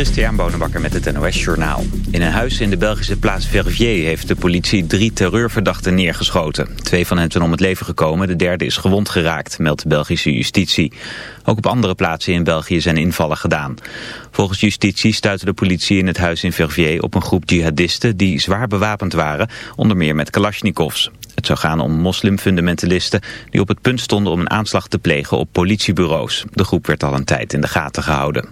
Christian Bonenbakker met het NOS Journaal. In een huis in de Belgische plaats Verviers heeft de politie drie terreurverdachten neergeschoten. Twee van hen zijn om het leven gekomen, de derde is gewond geraakt, meldt de Belgische justitie. Ook op andere plaatsen in België zijn invallen gedaan. Volgens justitie stuitte de politie in het huis in Verviers op een groep jihadisten die zwaar bewapend waren, onder meer met kalasjnikovs. Het zou gaan om moslimfundamentalisten die op het punt stonden om een aanslag te plegen op politiebureaus. De groep werd al een tijd in de gaten gehouden.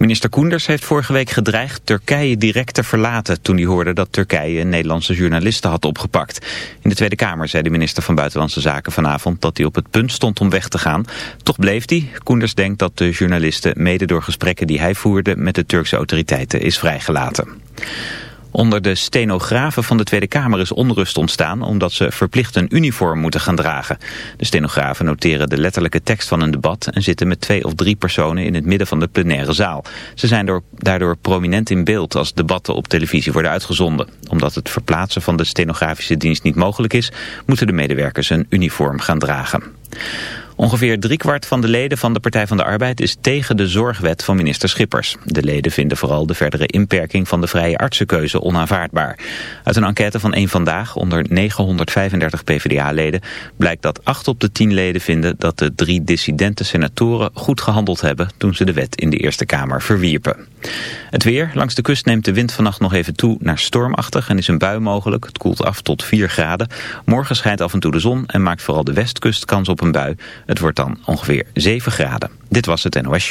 Minister Koenders heeft vorige week gedreigd Turkije direct te verlaten... toen hij hoorde dat Turkije een Nederlandse journalisten had opgepakt. In de Tweede Kamer zei de minister van Buitenlandse Zaken vanavond... dat hij op het punt stond om weg te gaan. Toch bleef hij. Koenders denkt dat de journalisten mede door gesprekken die hij voerde... met de Turkse autoriteiten is vrijgelaten. Onder de stenografen van de Tweede Kamer is onrust ontstaan omdat ze verplicht een uniform moeten gaan dragen. De stenografen noteren de letterlijke tekst van een debat en zitten met twee of drie personen in het midden van de plenaire zaal. Ze zijn daardoor prominent in beeld als debatten op televisie worden uitgezonden. Omdat het verplaatsen van de stenografische dienst niet mogelijk is, moeten de medewerkers een uniform gaan dragen. Ongeveer driekwart van de leden van de Partij van de Arbeid is tegen de zorgwet van minister Schippers. De leden vinden vooral de verdere inperking van de vrije artsenkeuze onaanvaardbaar. Uit een enquête van één Vandaag onder 935 PvdA-leden blijkt dat 8 op de 10 leden vinden dat de drie dissidente senatoren goed gehandeld hebben toen ze de wet in de Eerste Kamer verwierpen. Het weer. Langs de kust neemt de wind vannacht nog even toe naar stormachtig en is een bui mogelijk. Het koelt af tot 4 graden. Morgen schijnt af en toe de zon en maakt vooral de westkust kans op een bui. Het wordt dan ongeveer 7 graden. Dit was het NOS.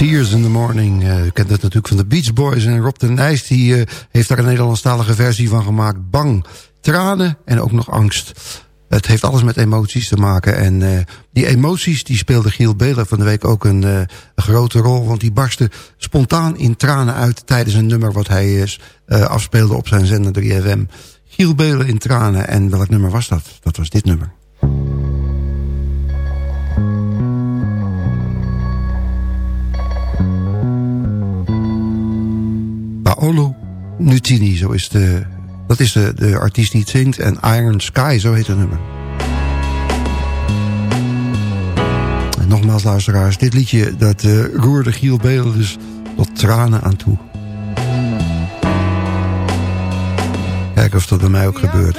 Tears in the Morning. Uh, u kent het natuurlijk van de Beach Boys. En Rob de Nijs die, uh, heeft daar een Nederlandstalige versie van gemaakt. Bang, tranen en ook nog angst. Het heeft alles met emoties te maken. En uh, die emoties die speelde Giel Belen van de week ook een, een, grote rol. Want die barstte spontaan in tranen uit tijdens een nummer wat hij afspeelde op zijn zender 3FM. Giel Belen in tranen. En welk nummer was dat? Dat was dit nummer. Paolo Nutini, zo is de, dat is de, de artiest die het zingt. En Iron Sky, zo heet het nummer. En nogmaals luisteraars, dit liedje dat uh, roerde Giel Belen dus tot tranen aan toe. Kijken of dat bij mij ook gebeurt.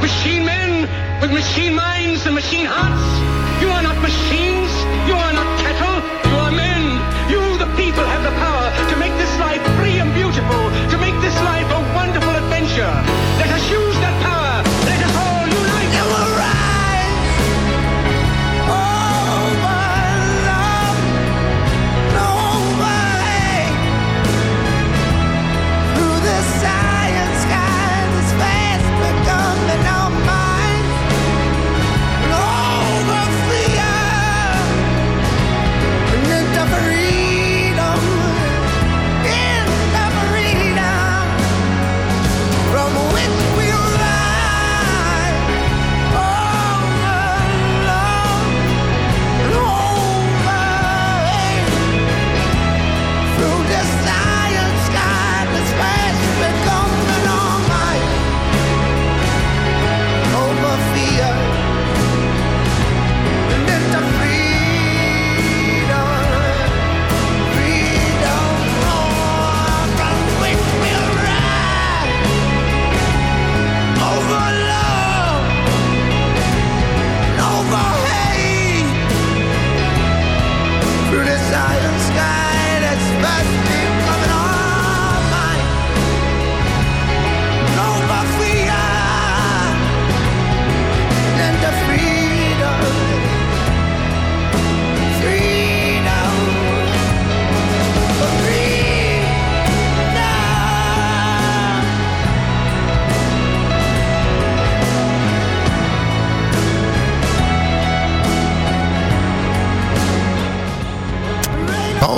machine men with machine minds and machine hearts. You are not machines. You are not cattle. You are men. You, the people, have the power to make this life free and beautiful, to make this life a wonderful adventure. Let us use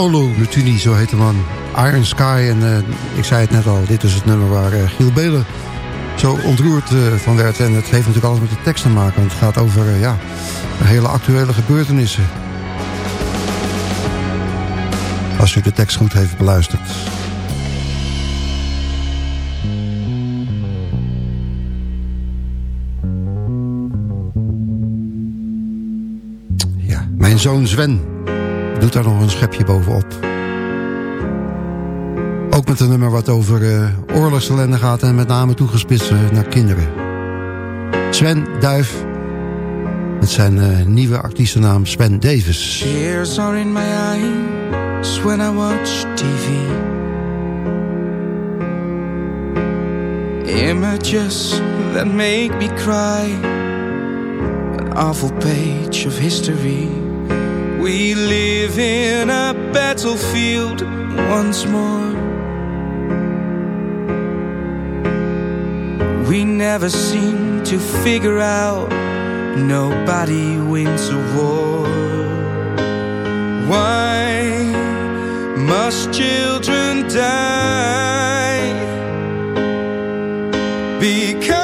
Paolo Nutini, zo heet de man. Iron Sky. En eh, ik zei het net al, dit is het nummer waar eh, Giel Belen zo ontroerd van werd. En het heeft natuurlijk alles met de tekst te maken. Want het gaat over ja, hele actuele gebeurtenissen. Als u de tekst goed heeft beluisterd. Ja, mijn zoon Sven doet daar nog een schepje bovenop. Ook met een nummer wat over uh, oorlogsellende gaat... en met name toegespitst naar kinderen. Sven Duif met zijn uh, nieuwe artiestennaam Sven Davis. Tears are in my eyes when I watch TV. Images that make me cry. An awful page of history. We live in a battlefield once more. We never seem to figure out Nobody wins a war. Why must children die? Because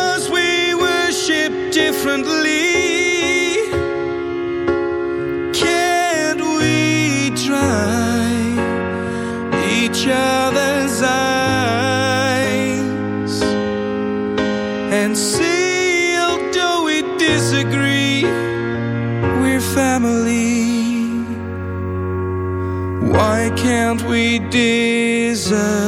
can't we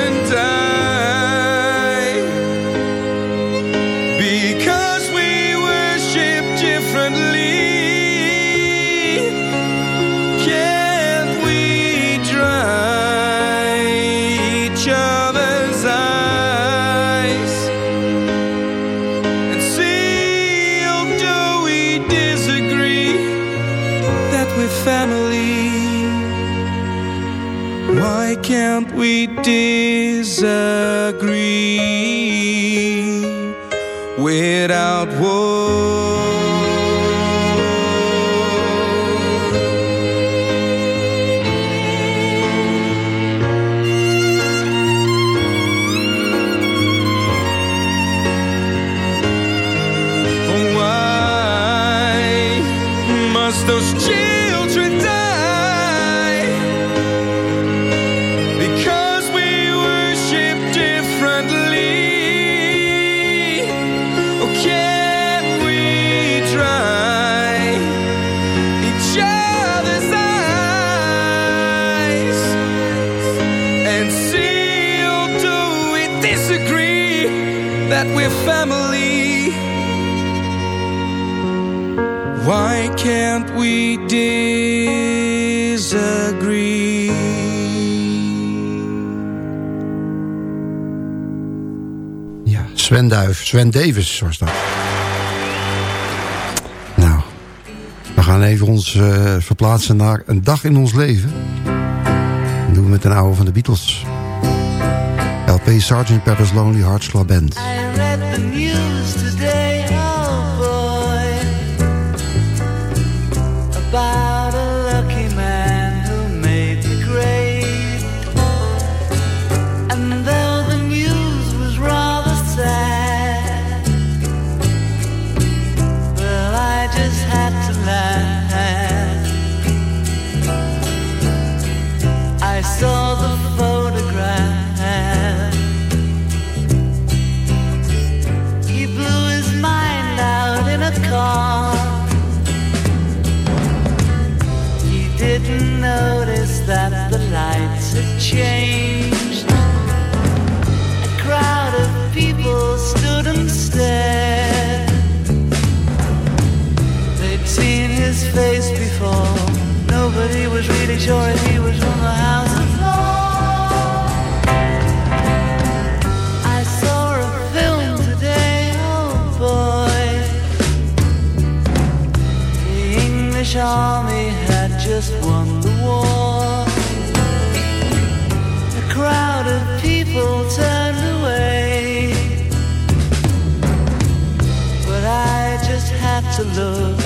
Sven Duif, Sven Davis was dat. Nou, we gaan even ons eh, verplaatsen naar een dag in ons leven. Dat doen we met een oude van de Beatles. LP Sgt. Pepper's Lonely Hearts Club Band. Face before. Nobody was really sure if he was from the house of. I saw a film today, oh boy. The English army had just won the war. A crowd of people turned away. But I just had to look,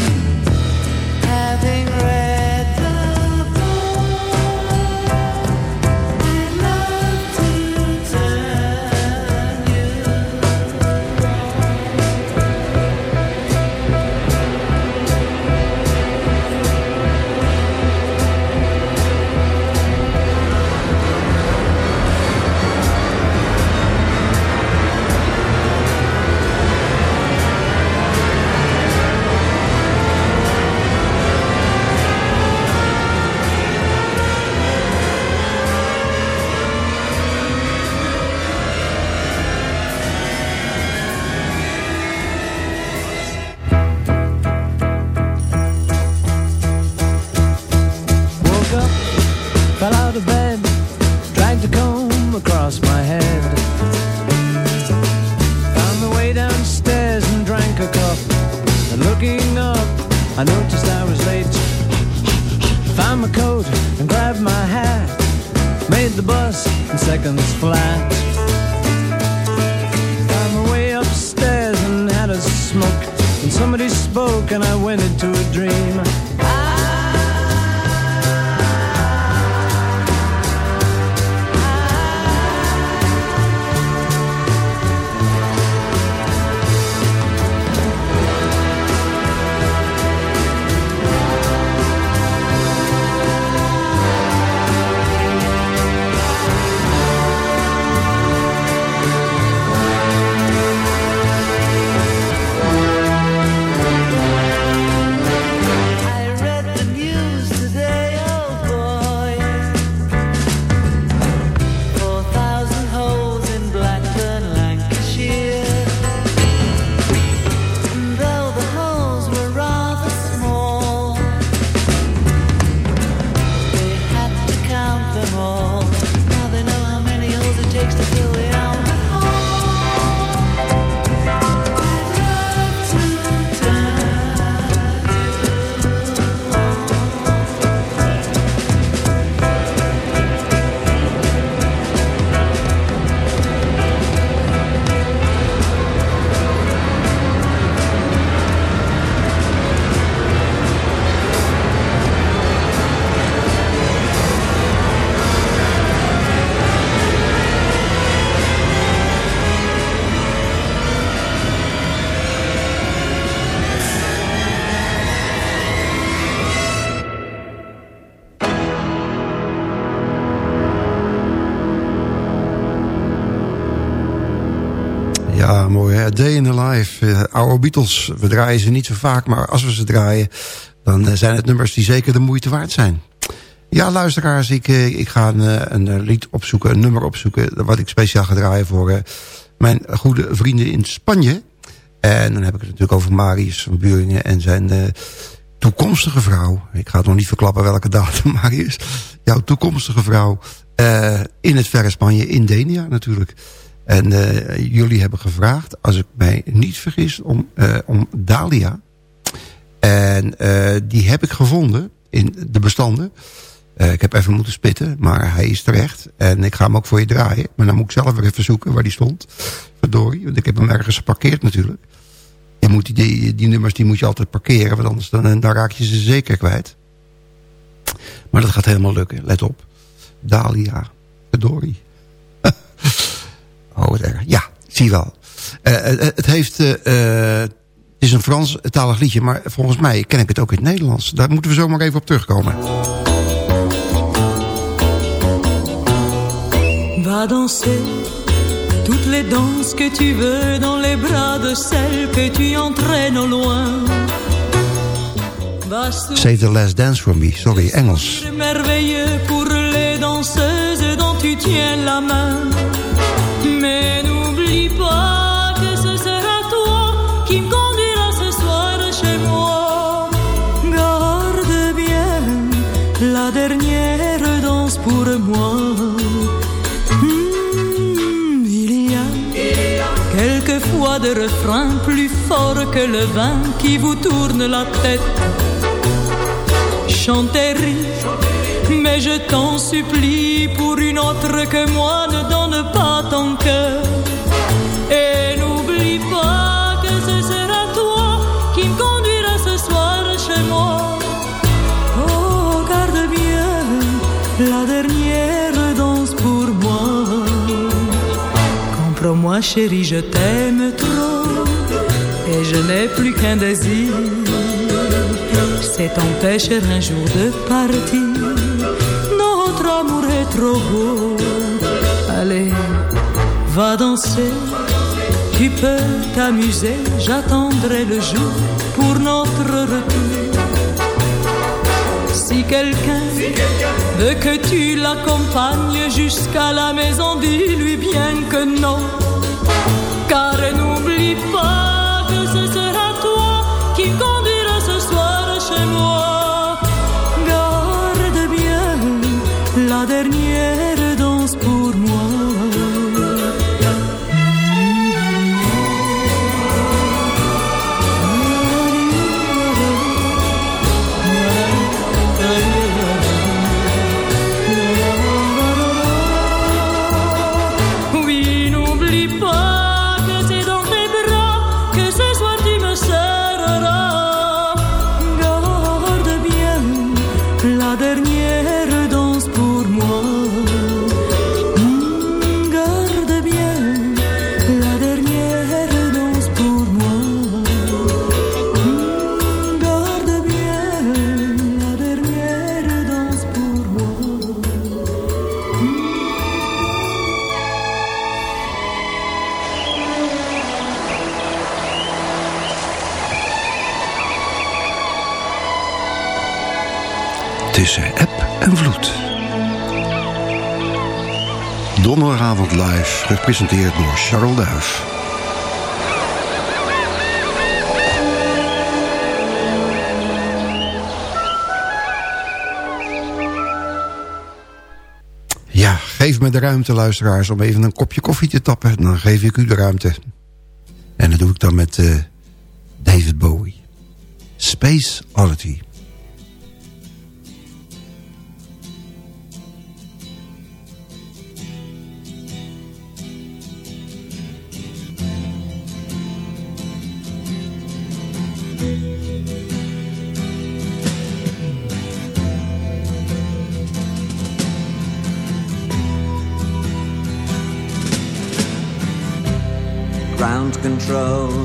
in the Life. Uh, oude Beatles. We draaien ze niet zo vaak, maar als we ze draaien... dan eh, zijn het nummers die zeker de moeite waard zijn. Ja, luisteraars, ik, eh, ik ga een, eh, een eh, lied opzoeken, een nummer opzoeken... wat ik speciaal ga draaien voor eh, mijn goede vrienden in Spanje. En dan heb ik het natuurlijk over Marius van Buringen en zijn eh, toekomstige vrouw. Ik ga het nog niet verklappen welke datum, Marius. Jouw toekomstige vrouw eh, in het verre Spanje, in Denia natuurlijk. En eh, jullie hebben gevraagd, als ik mij niet vergis, om, eh, om Dalia. En eh, die heb ik gevonden in de bestanden. Ik heb even moeten spitten, maar hij is terecht. En ik ga hem ook voor je draaien. Maar dan moet ik zelf weer even zoeken waar die stond. Verdorie, want ik heb hem ergens geparkeerd natuurlijk. Je moet die, die, die nummers die moet je altijd parkeren, want anders dan, dan raak je ze zeker kwijt. Maar dat gaat helemaal lukken, let op. Dalia, verdorie. Oh, wat erg. Ja, zie wel. Eh, eh, het heeft... eh, eh, het is een Frans talig liedje, maar volgens mij ken ik het ook in het Nederlands. Daar moeten we zomaar even op terugkomen. Va danser toutes les danses que tu veux dans les bras de celle que tu entraînes au loin. Save the Last Dance for Me. Sorry, Engels. merveilleux pour les danseuses dont tu tiens la main. n'oublie pas que ce sera toi qui me conduira ce soir chez moi. Garde bien la dernière danse pour moi. Hmm, il, y a quelquefois des refrains plus forts que le vin qui vous tourne la tête. Chanterie, mais je t'en supplie pour une autre que moi ne donne pas ton cœur. N'oublie pas que ce sera toi qui me conduira ce soir chez moi. Oh, garde bien la dernière danse pour moi. Comprends-moi, chérie, je t'aime trop. Et je n'ai plus qu'un désir. C'est t'empêcher un jour de partir. Notre amour est trop beau. Allez, va danser. Tu peux t'amuser. J'attendrai le jour pour notre retour. Si quelqu'un veut que tu l'accompagnes jusqu'à la maison, dis-lui bien que non. Car n'oublie pas Live, gepresenteerd door Charles Duif. Ja, geef me de ruimte, luisteraars, om even een kopje koffie te tappen. Dan geef ik u de ruimte. En dat doe ik dan met eh, David Bowie. Space Oddity.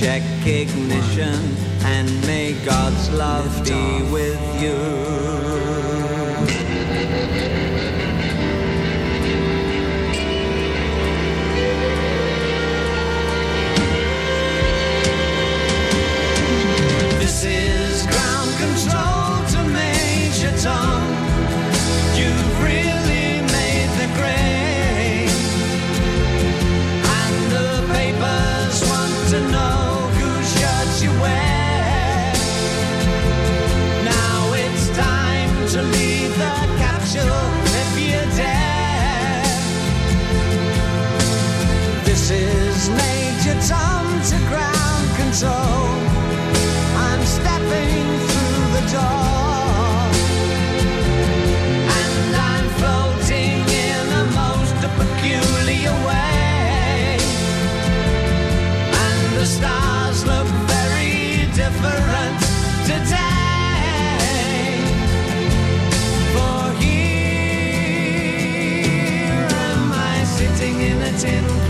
check ignition and may God's love be with you. This is ground control to Major Tom. to leave the capsule if you dare. This is Major Tom to ground control. I'm stepping through the door. in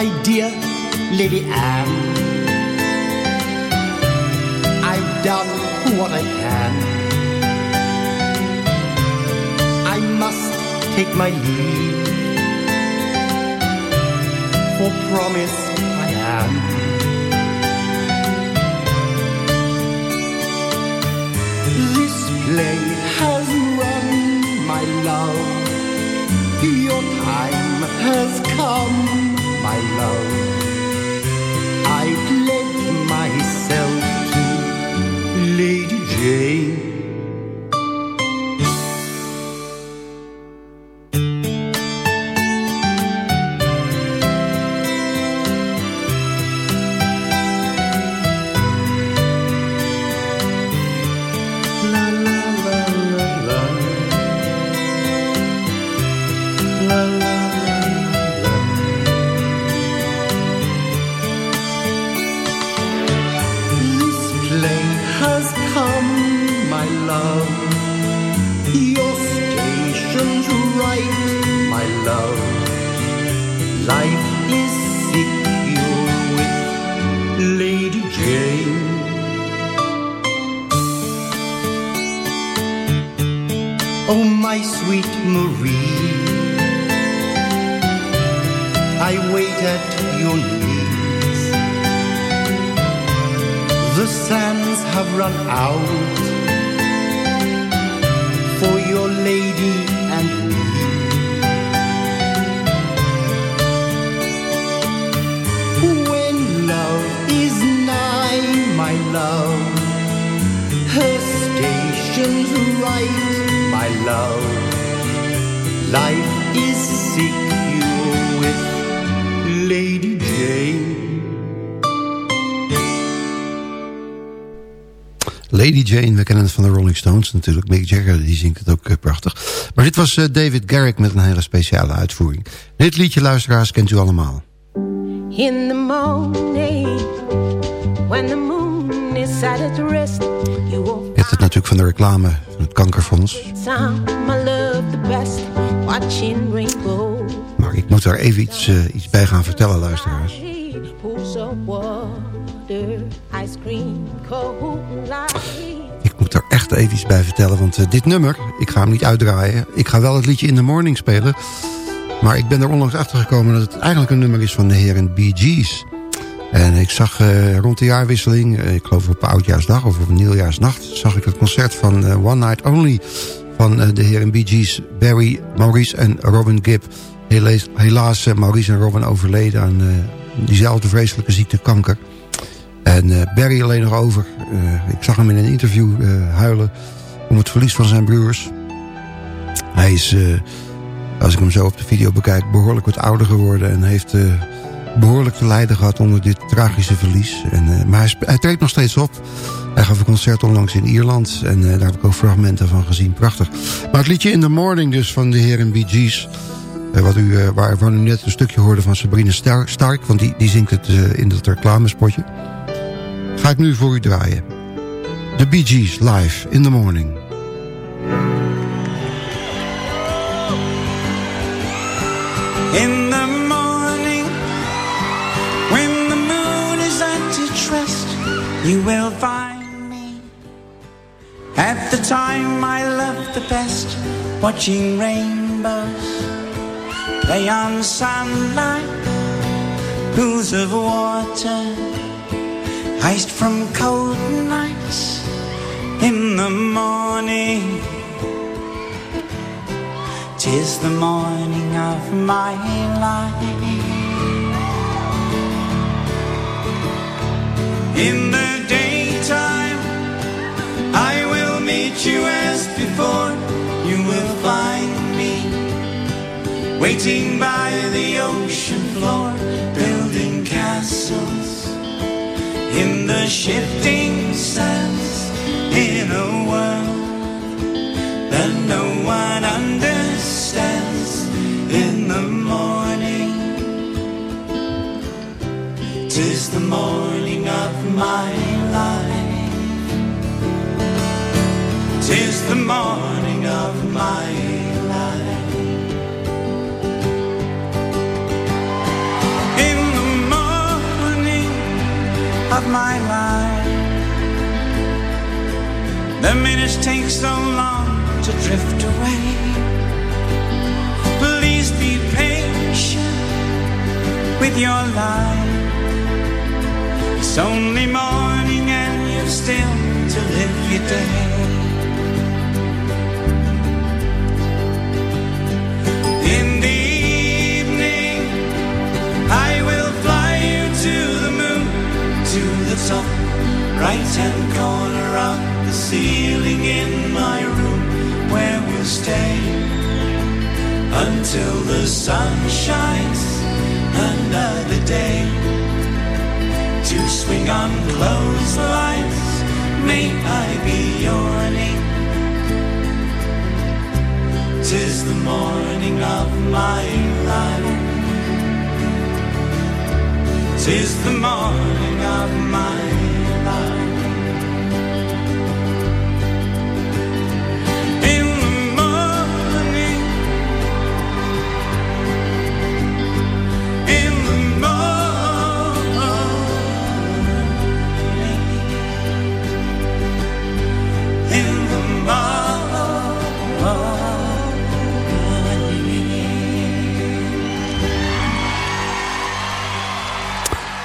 My dear Lady Anne, I've done what I can. I must take my leave, for promise I am. This play has run, my love. Your time has come, love. Sweet Marie, I wait at your knees. The sands have run out for your lady and me. When love is nigh, my love, her station's right, my love. Life is secure with Lady Jane. Lady Jane, we kennen het van de Rolling Stones natuurlijk. Mick Jagger, die zingt het ook eh, prachtig. Maar dit was eh, David Garrick met een hele speciale uitvoering. Dit liedje, luisteraars, kent u allemaal. In the morning, when the moon is at its rest, you will Je hebt het natuurlijk van de reclame van het kankerfonds. I love the best, watching rainbow. Maar ik moet daar even iets, eh, iets bij gaan vertellen, luisteraars. Ik moet er echt even iets bij vertellen, want eh, dit nummer, ik ga hem niet uitdraaien. Ik ga wel het liedje In the Morning spelen. Maar ik ben er onlangs achter gekomen dat het eigenlijk een nummer is van de heren Bee Gees. En ik zag eh, rond de jaarwisseling, ik geloof op Oudjaarsdag of op Nieuwjaarsnacht... zag ik het concert van One Night Only van eh, de heren Bee Gees... Barry, Maurice en Robin Gibb. Helaas, helaas eh, Maurice en Robin overleden aan eh, diezelfde vreselijke ziekte kanker. En Barry alleen nog over. Ik zag hem in een interview huilen om het verlies van zijn broers. Hij is, als ik hem zo op de video bekijk, behoorlijk wat ouder geworden... en heeft eh, behoorlijk te lijden gehad onder dit tragische verlies. En, maar hij, hij treedt nog steeds op. Hij gaf een concert onlangs in Ierland en eh, daar heb ik ook fragmenten van gezien. Prachtig. Maar het liedje In the Morning dus van de heren Bee Gees... eh, wat u, eh, waarvan u net een stukje hoorde van Sabrina Star- Stark... want die, die zingt het in dat reclamespotje ga ik nu voor u draaien. The Bee Gees live in the morning. In the morning, when the moon is at its rest, you will find at the time I love the best, watching rainbows play on sunlight, pools of water, iced from cold nights. In the morning, tis the morning of my life. In the daytime, I will Meet you as before. You will find me waiting by the ocean floor, building castles in the shifting sands in a world that no one understands in the morning. Tis the morning of my life. Tis the morning of my life. In the morning of my life, the minutes take so long to drift away. Please be patient with your life. It's only morning and you've still to live your day. Right hand corner of the ceiling in my room, where we'll stay until the sun shines another day. To swing on clotheslines, may I be your name. Tis the morning of my life. Tis the morning of my life.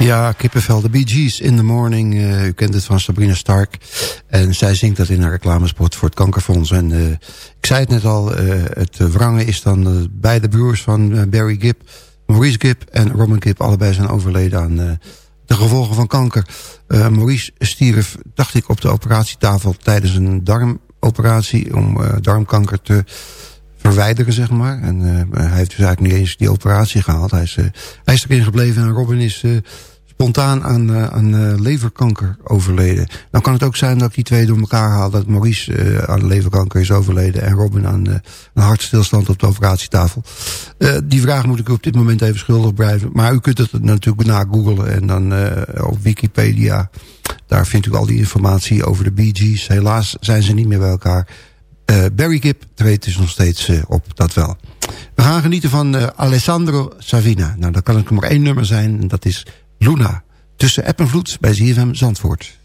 Ja, kippenvel, de Bee Gees in the morning. Eh, u kent het van Sabrina Stark. En zij zingt dat in een reclamespot voor het kankerfonds. En eh, ik zei het net al, eh, het wrangen is dan beide broers van Barry Gibb. Maurice Gibb en Robin Gibb, allebei zijn overleden aan de gevolgen van kanker. Maurice stierf, dacht ik, op de operatietafel tijdens een darmoperatie... om darmkanker te verwijderen, zeg maar. En hij heeft dus eigenlijk niet eens die operatie gehaald. Hij is, erin gebleven en Robin is spontaan aan, eh, aan eh, leverkanker overleden. Dan kan het ook zijn dat ik die twee door elkaar haal... dat Maurice eh, aan leverkanker is overleden... en Robin aan een hartstilstand op de operatietafel. Die vraag moet ik op dit moment even schuldig blijven. Maar u kunt het natuurlijk na googlen en dan op Wikipedia... daar vindt u al die informatie over de Bee Gees. Helaas zijn ze niet meer bij elkaar... Barry Gibb treedt dus nog steeds op, dat wel. We gaan genieten van Alessandro Savina. Nou, dat kan het maar één nummer zijn. En dat is Luna. Tussen app bij ZFM Zandvoort.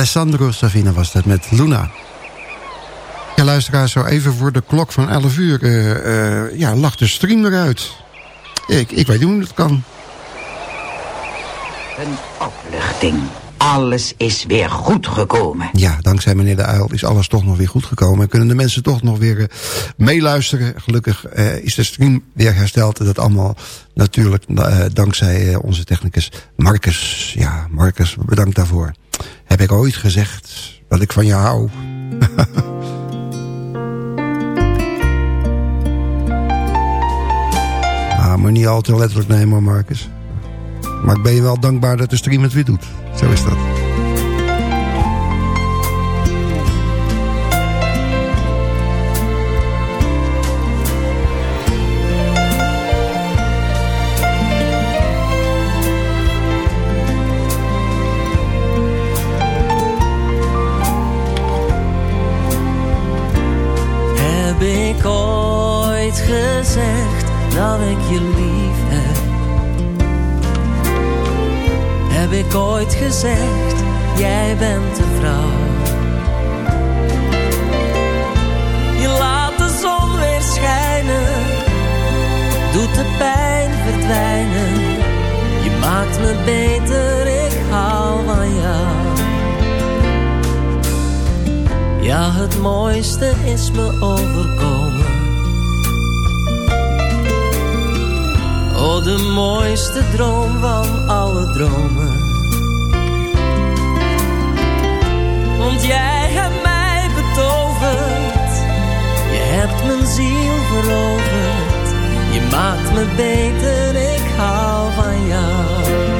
Alessandro Savina was dat met Luna. Ja, luisteraars, zo even voor de klok van 11 uur... eh, eh, ja, lag de stream eruit. Ik, ik weet niet hoe het kan. Een opluchting. Alles is weer goed gekomen. Ja, dankzij meneer De Uil is alles toch nog weer goed gekomen. En kunnen de mensen toch nog weer eh, meeluisteren. Gelukkig is de stream weer hersteld. En dat allemaal natuurlijk dankzij onze technicus Marcus. Ja, Marcus, bedankt daarvoor. Heb ik ooit gezegd dat ik van je hou? ah, maar niet al te letterlijk nemen, Marcus. Maar ik ben je wel dankbaar dat de stream het weer doet. Zo is dat. Gezegd, jij bent de vrouw? Je laat de zon weer schijnen, doet de pijn verdwijnen. Je maakt me beter, ik hou van jou. Ja, het mooiste is me overkomen. Oh, de mooiste droom van alle dromen. Want jij hebt mij betoverd. Je hebt mijn ziel veroverd. Je maakt me beter, ik hou van jou.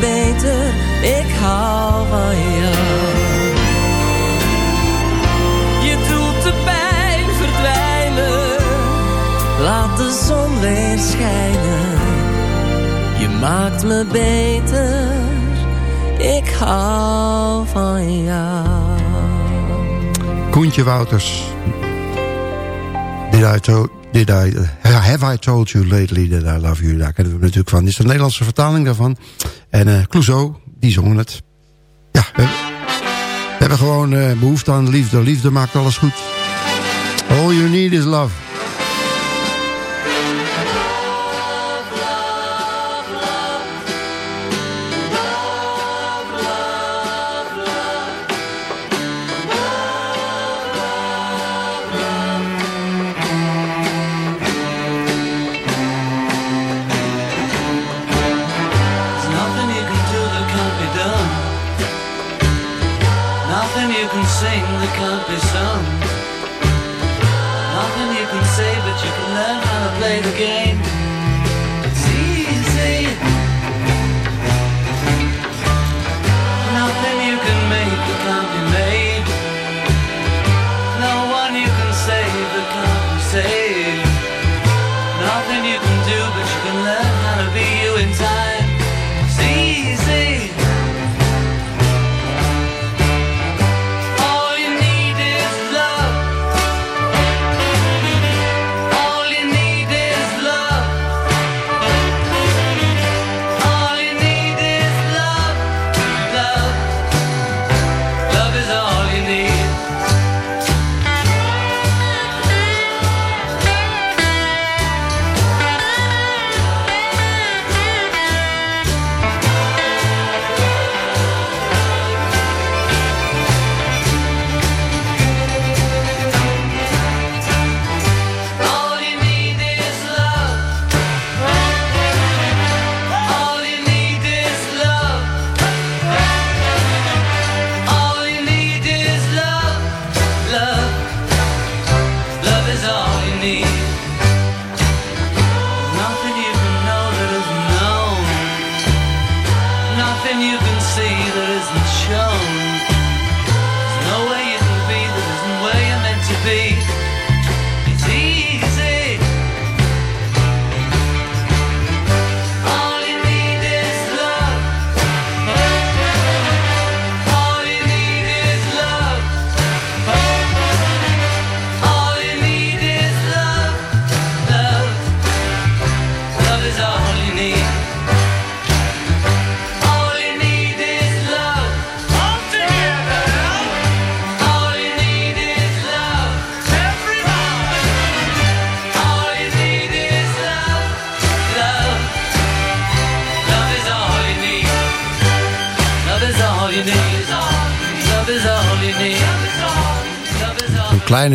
Beter, ik hou van jou. Je doet de pijn verdwijnen, laat de zon weer schijnen. Je maakt me beter, ik hou van jou. Koentje Wouters. Did I, did have I told you lately that I love you? Daar kennen we natuurlijk van. Dit is de Nederlandse vertaling daarvan. En uh, Clouseau, die zongen het. Ja, we, hebben gewoon uh, behoefte aan liefde. Liefde maakt alles goed. All you need is love.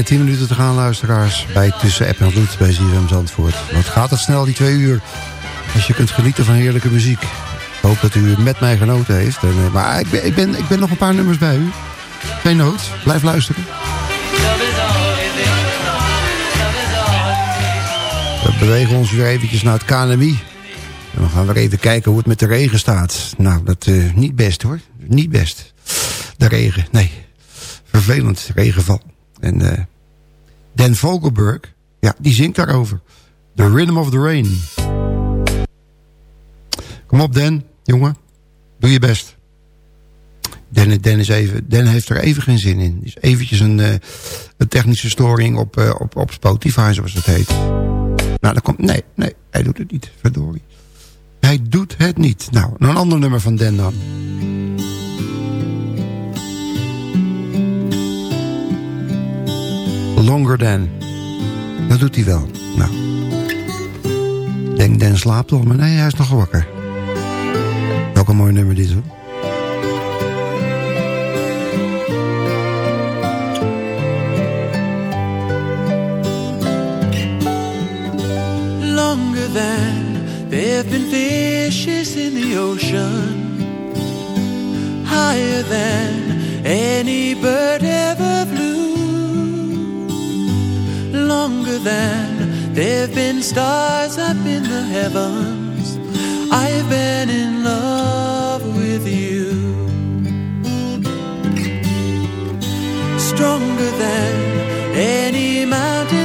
10 minuten te gaan, luisteraars. Bij Tussen App en Vloed bij ZFM Zandvoort. Wat gaat het snel, die twee uur. Als je kunt genieten van heerlijke muziek. Ik hoop dat u met mij genoten heeft. En, eh, maar ik ben, ik, ben, ik ben nog een paar nummers bij u. Geen nood, blijf luisteren. We bewegen ons weer eventjes naar het KNMI. En we gaan weer even kijken hoe het met de regen staat. Nou, dat uh, niet best hoor. Niet best. De regen, nee. Vervelend, regenval. En uh, Dan Vogelberg, ja, die zingt daarover. The Rhythm of the Rain. Kom op Dan, jongen. Doe je best. Dan, Dan, is even, Dan heeft er even geen zin in. Dus eventjes een, uh, een technische storing op, uh, op, op Spotify, zoals het heet. Nou, dan komt... Nee, nee, hij doet het niet. Verdorie. Hij doet het niet. Nou, een ander nummer van Dan dan. Longer Than. Dat doet hij wel. Nou. Denk Dan slaapt al, maar nee, hij is nog wakker. Welk een mooi nummer dit hoor. Longer than there have been fishes in the ocean. Higher than any bird ever. Longer than there have been stars up in the heavens. I've been in love with you. Stronger than any mountain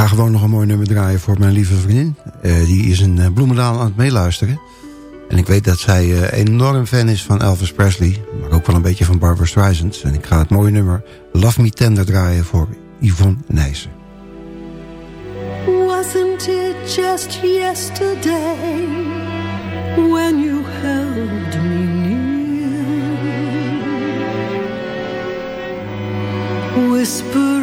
ga gewoon nog een mooi nummer draaien voor mijn lieve vriendin. Eh, die is in eh, Bloemendaal aan het meeluisteren. En ik weet dat zij eh, enorm fan is van Elvis Presley. Maar ook wel een beetje van Barbara Streisand. En ik ga het mooie nummer Love Me Tender draaien voor Yvonne Nijssen. Wasn't it just yesterday When you held me near Whisper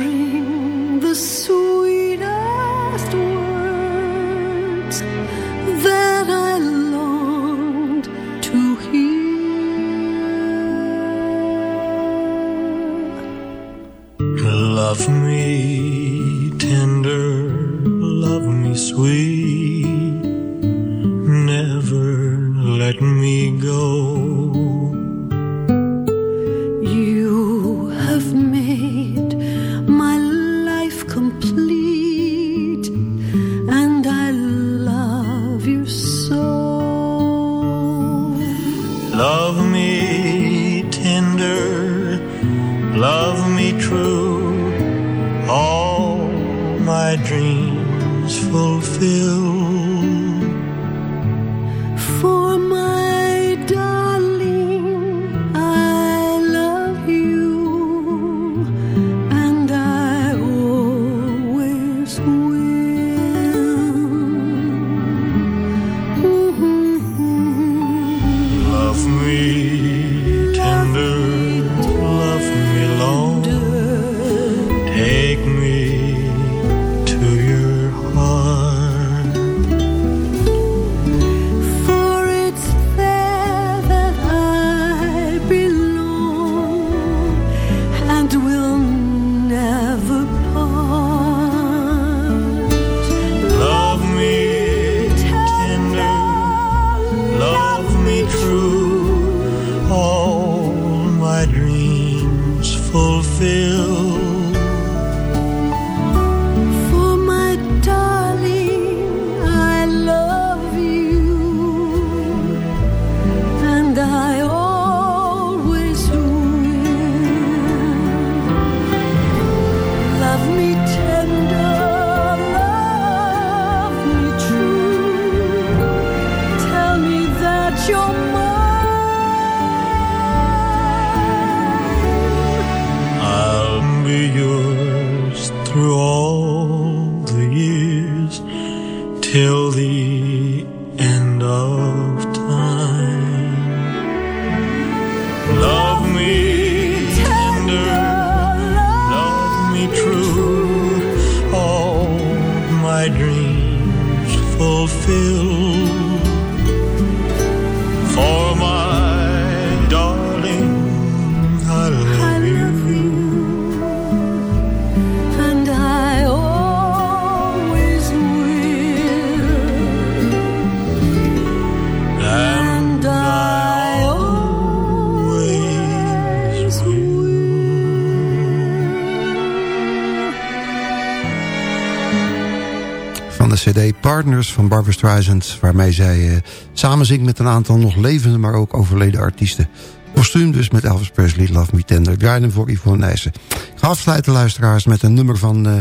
Partners van Barbara Streisand... waarmee zij uh, samen zingt met een aantal nog levende... maar ook overleden artiesten. Kostuum dus met Elvis Presley, Love Me Tender. Draai hem voor Yvonne Nijssen. Ik ga afsluiten, luisteraars, met een nummer van uh,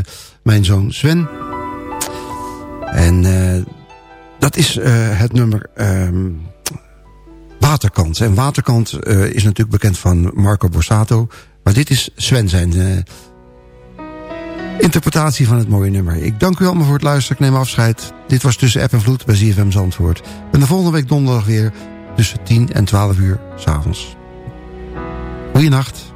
mijn zoon Sven. En uh, dat is het nummer um, Waterkant. En Waterkant is natuurlijk bekend van Marco Borsato... maar dit is Sven zijn interpretatie van het mooie nummer. Ik dank u allemaal voor het luisteren. Ik neem afscheid. Dit was Tussen App en Vloed bij ZFM Zandvoort. En de volgende week donderdag weer tussen 10 en 12 uur s'avonds. Goeienacht.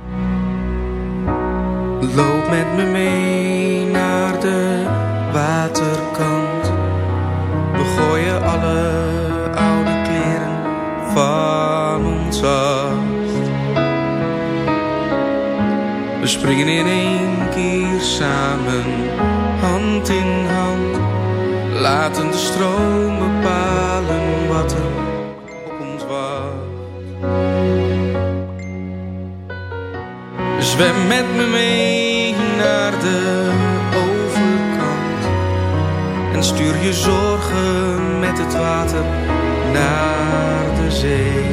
Loop met me mee naar de waterkant. We gooien alle oude kleren van ons af. We springen in één keer samen, hand in hand. Laten de stroom bepalen wat er op ons wacht. Zwem met me mee naar de overkant. En stuur je zorgen met het water naar de zee.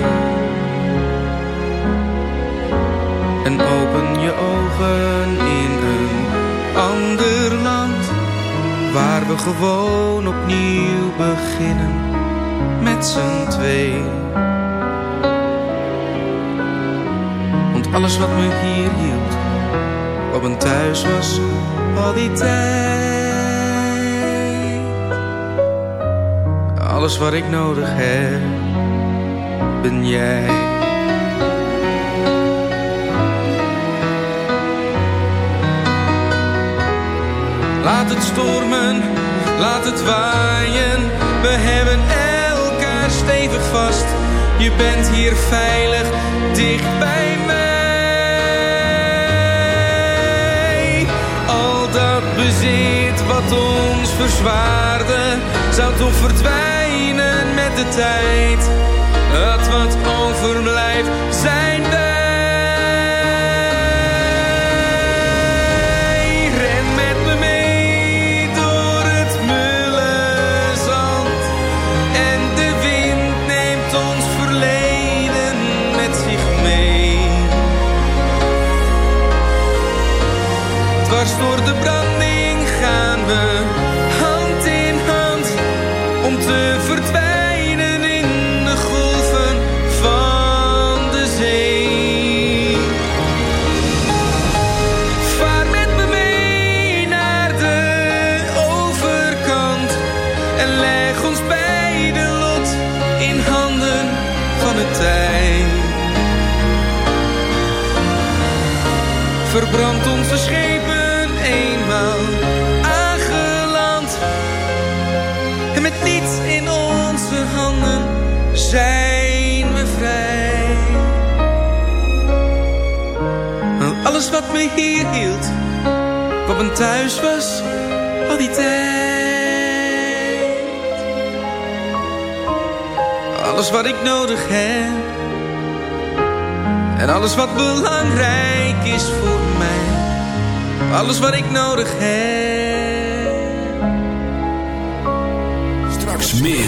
En open je ogen in een ander Waar we gewoon opnieuw beginnen met z'n twee Want alles wat me hier hield Op een thuis was al die tijd. Alles wat ik nodig heb Ben jij Laat het stormen, laat het waaien. We hebben elkaar stevig vast. Je bent hier veilig, dicht bij mij. Al dat bezit wat ons verzwaarde, zou toch verdwijnen met de tijd. Het wat overblijft, zijn wij. Wat me hier hield, wat mijn thuis was, al die tijd. Alles wat ik nodig heb. En alles wat belangrijk is voor mij alles wat ik nodig heb. Straks meer.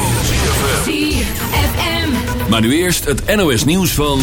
4FM. Maar nu eerst het NOS nieuws van...